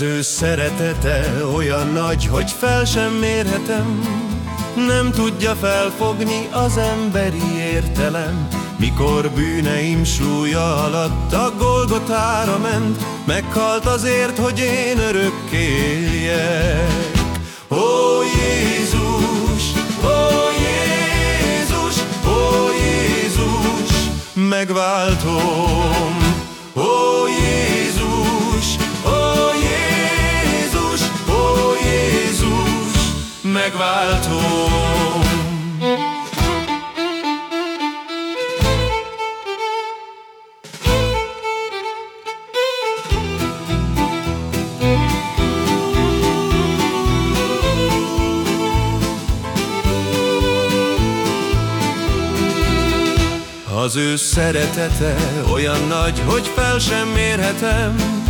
ő szeretete olyan nagy, hogy fel sem mérhetem. Nem tudja felfogni az emberi értelem. Mikor bűneim súlya alatt a Golgotára ment Meghalt azért, hogy én örökké éljek Ó Jézus, ó Jézus, ó Jézus Megváltom megváltom. Az ő szeretete olyan nagy, hogy fel sem mérhetem,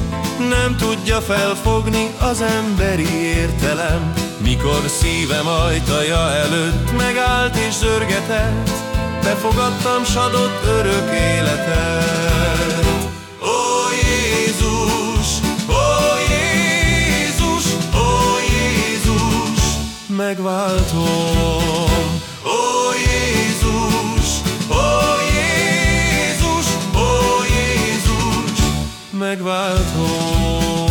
nem tudja felfogni az emberi értelem. Mikor szívem ajtaja előtt megállt és zörgetett Befogadtam sadott örök életet. Ó Jézus, ó Jézus, ó Jézus Megváltom Senhor.